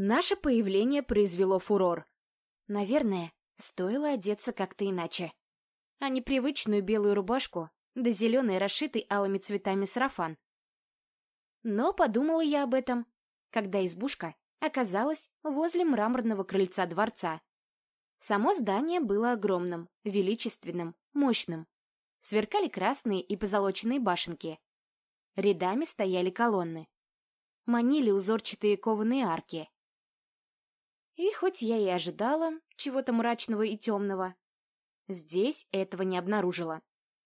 Наше появление произвело фурор. Наверное, стоило одеться как-то иначе. А не привычную белую рубашку, да зеленый расшитый алыми цветами сарафан. Но подумала я об этом, когда избушка оказалась возле мраморного крыльца дворца. Само здание было огромным, величественным, мощным. Сверкали красные и позолоченные башенки. Рядами стояли колонны. Манили узорчатые кованые арки. И хоть я и ожидала чего-то мрачного и темного, здесь этого не обнаружила.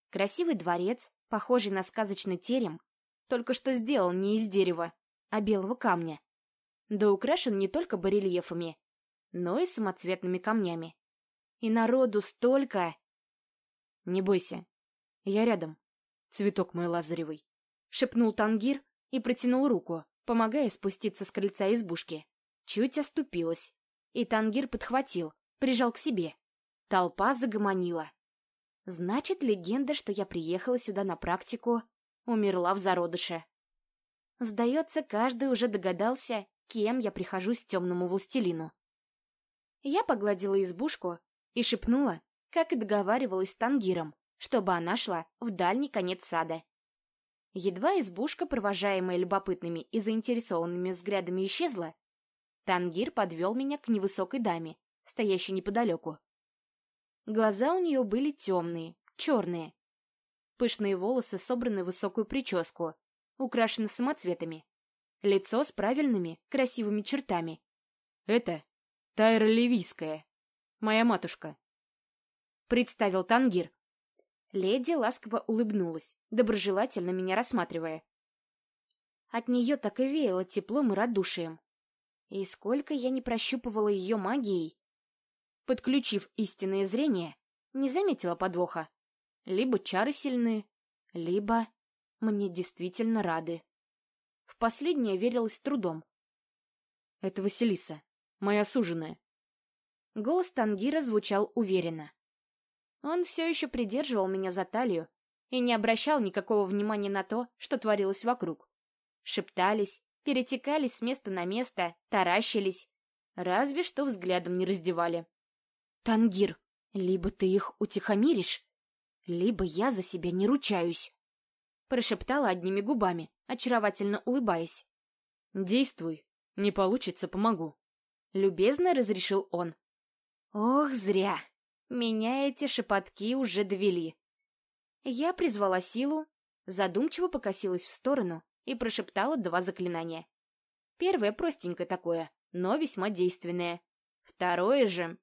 Красивый дворец, похожий на сказочный терем, только что сделан не из дерева, а белого камня. Да украшен не только барельефами, но и самоцветными камнями. И народу столько! Не бойся, я рядом, цветок мой лазаревый, шепнул Тангир и протянул руку, помогая спуститься с крыльца избушки. Чуть оступилась, и Тангир подхватил, прижал к себе. Толпа загомонила. Значит, легенда, что я приехала сюда на практику, умерла в зародыше. Сдается, каждый уже догадался, кем я прихожусь темному властелину. Я погладила избушку и шепнула, как и договаривалась с Тангиром, чтобы она шла в дальний конец сада. Едва избушка, провожаемая любопытными и заинтересованными взглядами, исчезла, Тангир подвел меня к невысокой даме, стоящей неподалеку. Глаза у нее были темные, черные. Пышные волосы собраны в высокую прическу, украшены самоцветами. Лицо с правильными, красивыми чертами. Это Тайра Ливийская, моя матушка. Представил Тангир. Леди ласково улыбнулась, доброжелательно меня рассматривая. От нее так и веяло теплом и радушием. И сколько я не прощупывала ее магией. Подключив истинное зрение, не заметила подвоха. Либо чары сильны, либо мне действительно рады. В последнее верилась с трудом. Это Василиса, моя суженая. Голос Тангира звучал уверенно. Он все еще придерживал меня за талию и не обращал никакого внимания на то, что творилось вокруг. Шептались, перетекались с места на место, таращились, разве что взглядом не раздевали. «Тангир, либо ты их утихомиришь, либо я за себя не ручаюсь», прошептала одними губами, очаровательно улыбаясь. «Действуй, не получится, помогу», — любезно разрешил он. «Ох, зря! Меня эти шепотки уже довели». Я призвала силу, задумчиво покосилась в сторону и прошептала два заклинания. Первое простенькое такое, но весьма действенное. Второе же...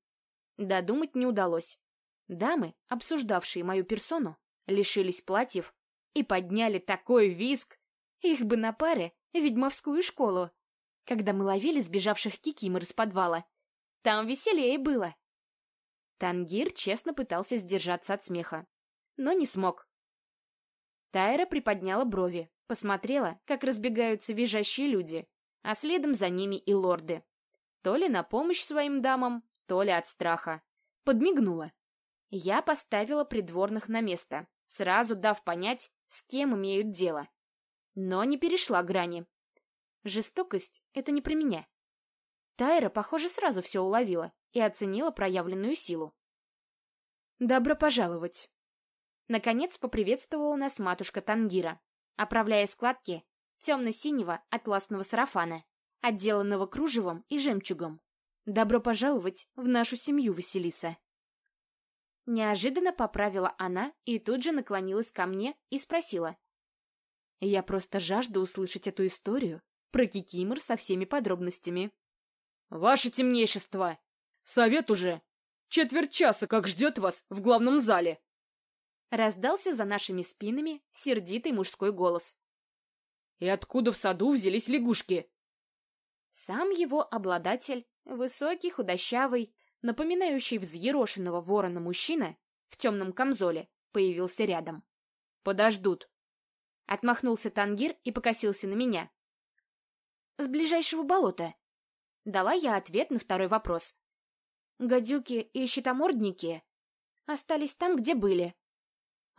Додумать не удалось. Дамы, обсуждавшие мою персону, лишились платьев и подняли такой визг. Их бы на паре ведьмовскую школу, когда мы ловили сбежавших кикимор из подвала. Там веселее было. Тангир честно пытался сдержаться от смеха, но не смог. Тайра приподняла брови, Посмотрела, как разбегаются визжащие люди, а следом за ними и лорды. То ли на помощь своим дамам, то ли от страха. Подмигнула. Я поставила придворных на место, сразу дав понять, с кем имеют дело. Но не перешла грани. Жестокость — это не про меня. Тайра, похоже, сразу все уловила и оценила проявленную силу. «Добро пожаловать!» Наконец поприветствовала нас матушка Тангира оправляя складки темно-синего атласного сарафана, отделанного кружевом и жемчугом. «Добро пожаловать в нашу семью, Василиса!» Неожиданно поправила она и тут же наклонилась ко мне и спросила. «Я просто жажду услышать эту историю про Кикимор со всеми подробностями». «Ваше темнейшество! Совет уже! Четверть часа как ждет вас в главном зале!» Раздался за нашими спинами сердитый мужской голос. «И откуда в саду взялись лягушки?» Сам его обладатель, высокий, худощавый, напоминающий взъерошенного ворона мужчина в темном камзоле, появился рядом. «Подождут». Отмахнулся Тангир и покосился на меня. «С ближайшего болота». Дала я ответ на второй вопрос. «Гадюки и щитомордники остались там, где были,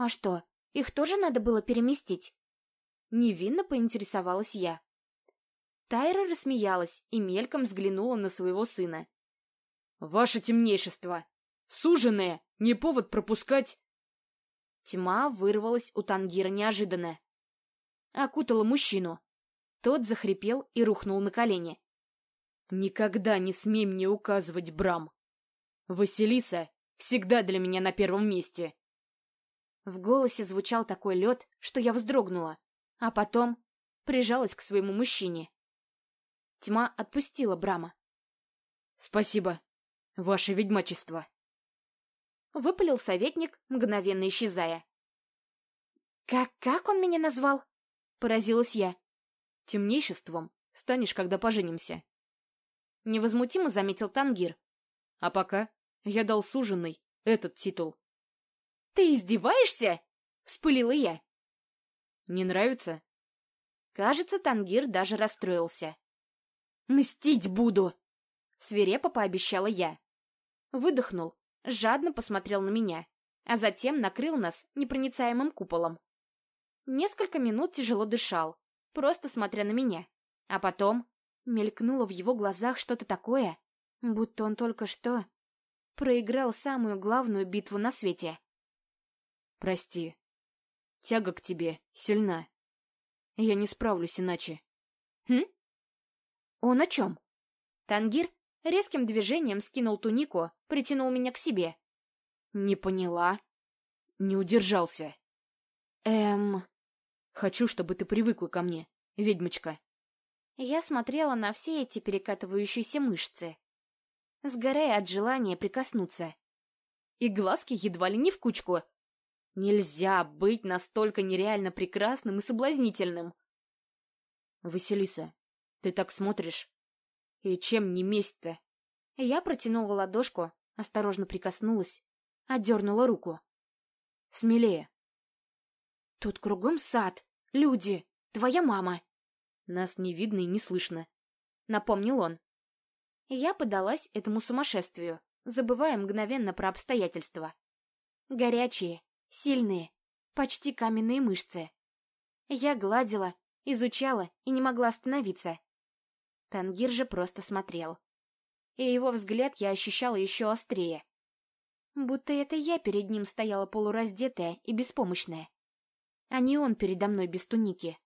«А что, их тоже надо было переместить?» Невинно поинтересовалась я. Тайра рассмеялась и мельком взглянула на своего сына. «Ваше темнейшество! Суженое! Не повод пропускать...» Тьма вырвалась у Тангира неожиданно. Окутала мужчину. Тот захрипел и рухнул на колени. «Никогда не смей мне указывать, Брам! Василиса всегда для меня на первом месте!» В голосе звучал такой лед, что я вздрогнула, а потом прижалась к своему мужчине. Тьма отпустила Брама. «Спасибо, ваше ведьмачество!» Выпалил советник, мгновенно исчезая. «Как, как он меня назвал?» — поразилась я. «Темнейшеством станешь, когда поженимся». Невозмутимо заметил Тангир. «А пока я дал суженный этот титул». «Ты издеваешься?» — вспылила я. «Не нравится?» Кажется, Тангир даже расстроился. «Мстить буду!» — свирепо пообещала я. Выдохнул, жадно посмотрел на меня, а затем накрыл нас непроницаемым куполом. Несколько минут тяжело дышал, просто смотря на меня, а потом мелькнуло в его глазах что-то такое, будто он только что проиграл самую главную битву на свете. «Прости. Тяга к тебе сильна. Я не справлюсь иначе». «Хм?» «Он о чем?» Тангир резким движением скинул тунику, притянул меня к себе. «Не поняла?» «Не удержался». «Эм...» «Хочу, чтобы ты привыкла ко мне, ведьмочка». Я смотрела на все эти перекатывающиеся мышцы, сгорая от желания прикоснуться. И глазки едва ли не в кучку. Нельзя быть настолько нереально прекрасным и соблазнительным. «Василиса, ты так смотришь. И чем не месть-то? Я протянула ладошку, осторожно прикоснулась, отдернула руку. Смелее. Тут кругом сад, люди, твоя мама. Нас не видно и не слышно, напомнил он. Я подалась этому сумасшествию, забывая мгновенно про обстоятельства. Горячие, сильные, почти каменные мышцы. Я гладила, изучала и не могла остановиться. Тангир же просто смотрел. И его взгляд я ощущала еще острее. Будто это я перед ним стояла полураздетая и беспомощная. А не он передо мной без туники.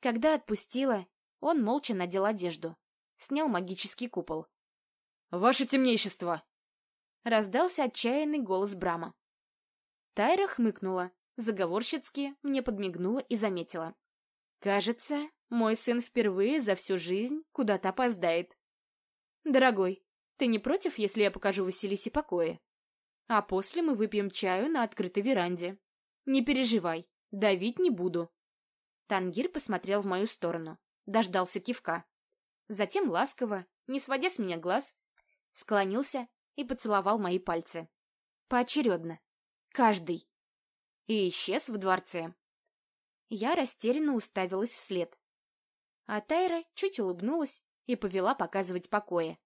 Когда отпустила, он молча надел одежду. Снял магический купол. «Ваше темнейшество!» Раздался отчаянный голос Брама. Тайра хмыкнула, заговорщицки мне подмигнула и заметила. «Кажется, мой сын впервые за всю жизнь куда-то опоздает. Дорогой, ты не против, если я покажу Василисе покои? А после мы выпьем чаю на открытой веранде. Не переживай, давить не буду. Тангир посмотрел в мою сторону, дождался кивка. Затем ласково, не сводя с меня глаз, склонился и поцеловал мои пальцы. Поочередно. Каждый. И исчез в дворце. Я растерянно уставилась вслед. А Тайра чуть улыбнулась и повела показывать покои.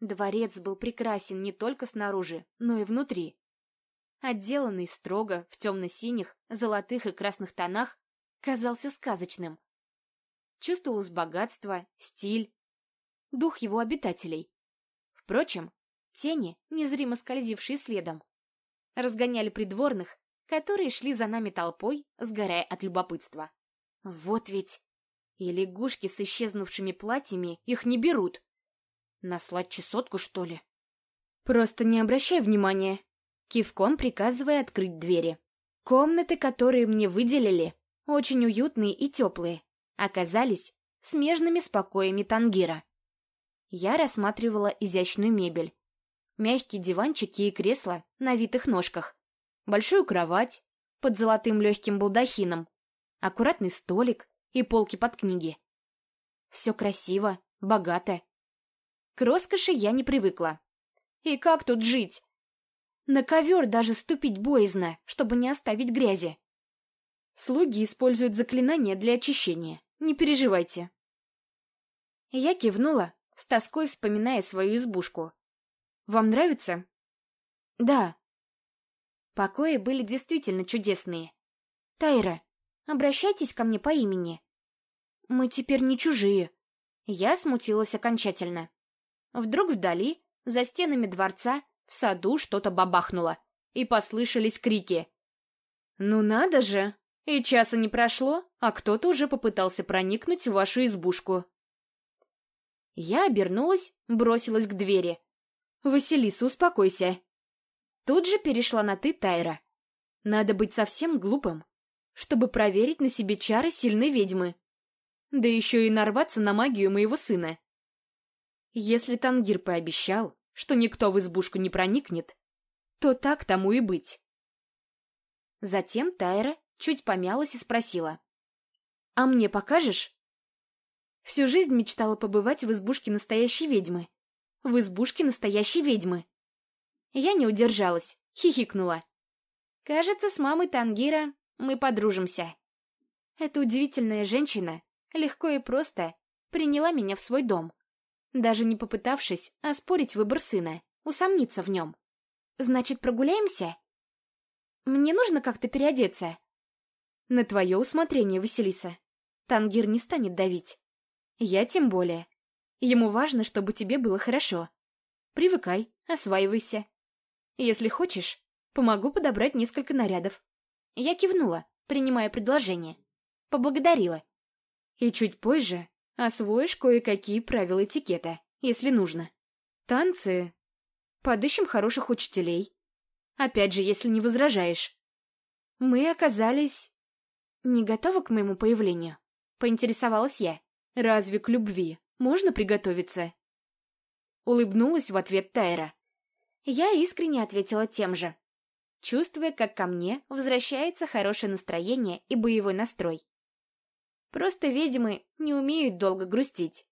Дворец был прекрасен не только снаружи, но и внутри. Отделанный строго в темно-синих, золотых и красных тонах, казался сказочным. Чувствовалось богатство, стиль, дух его обитателей. Впрочем, тени, незримо скользившие следом, разгоняли придворных, которые шли за нами толпой, сгорая от любопытства. Вот ведь и лягушки с исчезнувшими платьями их не берут. Наслать чесотку, что ли? Просто не обращай внимания. Кивком приказывая открыть двери. Комнаты, которые мне выделили, очень уютные и теплые, оказались смежными с покоями Тангира. Я рассматривала изящную мебель. Мягкие диванчики и кресла на витых ножках. Большую кровать под золотым легким балдахином. Аккуратный столик, и полки под книги. Все красиво, богато. К роскоши я не привыкла. И как тут жить? На ковер даже ступить боязно, чтобы не оставить грязи. Слуги используют заклинания для очищения. Не переживайте. Я кивнула, с тоской вспоминая свою избушку. Вам нравится? Да. Покои были действительно чудесные. Тайра, обращайтесь ко мне по имени. Мы теперь не чужие. Я смутилась окончательно. Вдруг вдали, за стенами дворца, в саду что-то бабахнуло, и послышались крики. «Ну надо же! И часа не прошло, а кто-то уже попытался проникнуть в вашу избушку». Я обернулась, бросилась к двери. «Василиса, успокойся!» Тут же перешла на «ты» Тайра. Надо быть совсем глупым, чтобы проверить на себе чары сильной ведьмы. Да еще и нарваться на магию моего сына. Если Тангир пообещал, что никто в избушку не проникнет, то так тому и быть. Затем Тайра чуть помялась и спросила. «А мне покажешь?» Всю жизнь мечтала побывать в избушке настоящей ведьмы. В избушке настоящей ведьмы. Я не удержалась, хихикнула. Кажется, с мамой Тангира мы подружимся. Эта удивительная женщина легко и просто приняла меня в свой дом, даже не попытавшись оспорить выбор сына, усомниться в нем. Значит, прогуляемся? Мне нужно как-то переодеться. На твое усмотрение, Василиса. Тангир не станет давить. Я тем более. Ему важно, чтобы тебе было хорошо. Привыкай, осваивайся. Если хочешь, помогу подобрать несколько нарядов. Я кивнула, принимая предложение. Поблагодарила. И чуть позже освоишь кое-какие правила этикета, если нужно. Танцы. Подыщем хороших учителей. Опять же, если не возражаешь. Мы оказались... Не готовы к моему появлению? Поинтересовалась я. Разве к любви можно приготовиться? Улыбнулась в ответ Тайра. Я искренне ответила тем же, чувствуя, как ко мне возвращается хорошее настроение и боевой настрой. Просто ведьмы не умеют долго грустить.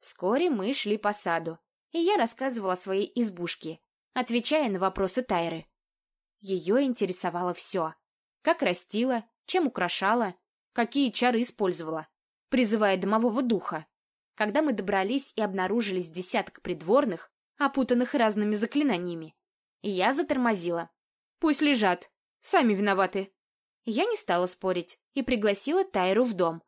Вскоре мы шли по саду, и я рассказывала о своей избушке, отвечая на вопросы Тайры. Ее интересовало все. Как растила, чем украшала, какие чары использовала, призывая домового духа. Когда мы добрались и обнаружились десяток придворных, опутанных разными заклинаниями. Я затормозила. Пусть лежат. Сами виноваты. Я не стала спорить и пригласила Тайру в дом.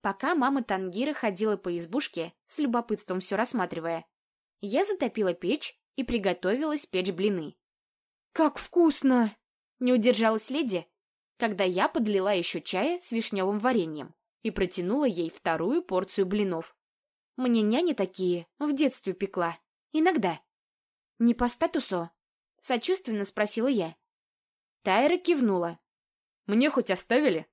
Пока мама Тангира ходила по избушке, с любопытством все рассматривая, я затопила печь и приготовилась печь блины. «Как вкусно!» — не удержалась леди, когда я подлила еще чая с вишневым вареньем и протянула ей вторую порцию блинов. Мне няня такие в детстве пекла. Иногда. Не по статусу? Сочувственно спросила я. Тайра кивнула. Мне хоть оставили?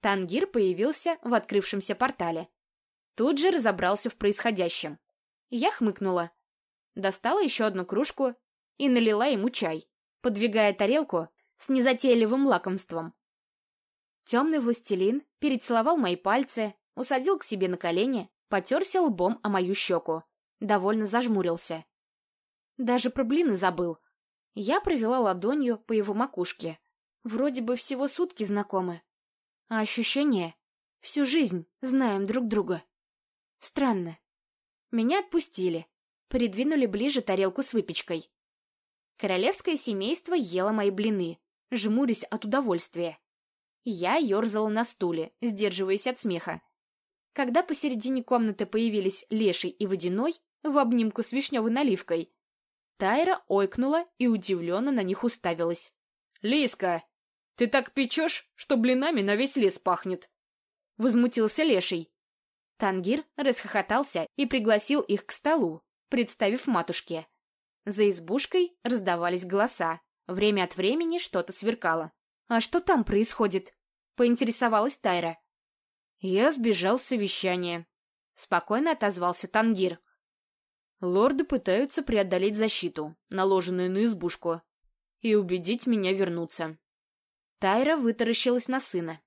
Тангир появился в открывшемся портале. Тут же разобрался в происходящем. Я хмыкнула. Достала еще одну кружку и налила ему чай, подвигая тарелку с незатейливым лакомством. Темный властелин перецеловал мои пальцы, усадил к себе на колени, потерся лбом о мою щеку довольно зажмурился. Даже про блины забыл. Я провела ладонью по его макушке. Вроде бы всего сутки знакомы. А ощущение — всю жизнь знаем друг друга. Странно. Меня отпустили. Придвинули ближе тарелку с выпечкой. Королевское семейство ело мои блины, жмурясь от удовольствия. Я ерзала на стуле, сдерживаясь от смеха. Когда посередине комнаты появились Леший и Водяной, в обнимку с вишневой наливкой. Тайра ойкнула и удивленно на них уставилась. «Лиска, ты так печешь, что блинами на весь лес пахнет!» Возмутился Леший. Тангир расхохотался и пригласил их к столу, представив матушке. За избушкой раздавались голоса. Время от времени что-то сверкало. «А что там происходит?» — поинтересовалась Тайра. «Я сбежал с совещания», — спокойно отозвался Тангир. Лорды пытаются преодолеть защиту, наложенную на избушку, и убедить меня вернуться. Тайра вытаращилась на сына.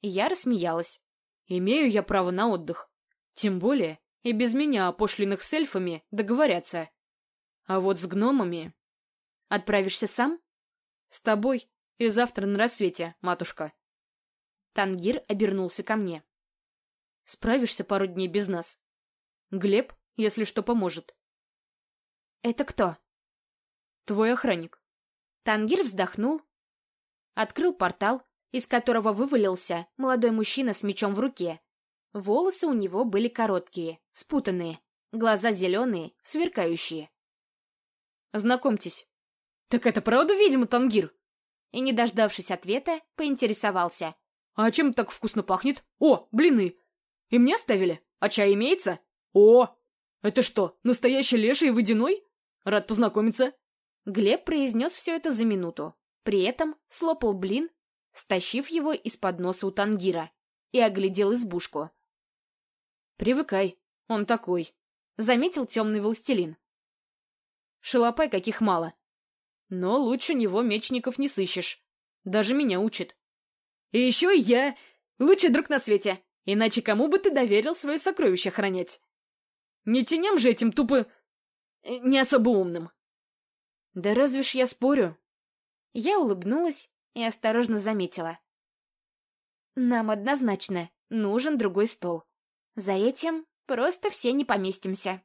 Я рассмеялась. Имею я право на отдых. Тем более, и без меня о пошлинах с эльфами договорятся. А вот с гномами... Отправишься сам? С тобой и завтра на рассвете, матушка. Тангир обернулся ко мне. Справишься пару дней без нас. Глеб, если что, поможет. «Это кто?» «Твой охранник». Тангир вздохнул, открыл портал, из которого вывалился молодой мужчина с мечом в руке. Волосы у него были короткие, спутанные, глаза зеленые, сверкающие. «Знакомьтесь». «Так это правда, видимо, Тангир?» И, не дождавшись ответа, поинтересовался. «А чем так вкусно пахнет? О, блины! И мне оставили? А чай имеется? О, это что, настоящий леший водяной? Рад познакомиться». Глеб произнес все это за минуту. При этом слопал блин, стащив его из-под носа у Тангира, и оглядел избушку. «Привыкай, он такой», — заметил темный властелин. «Шалопай каких мало. Но лучше него мечников не сыщешь. Даже меня учит. И еще я лучший друг на свете, иначе кому бы ты доверил свое сокровище хранять? Не теням же этим тупо... Э, не особо умным». «Да разве ж я спорю?» Я улыбнулась и осторожно заметила. «Нам однозначно нужен другой стол. За этим просто все не поместимся».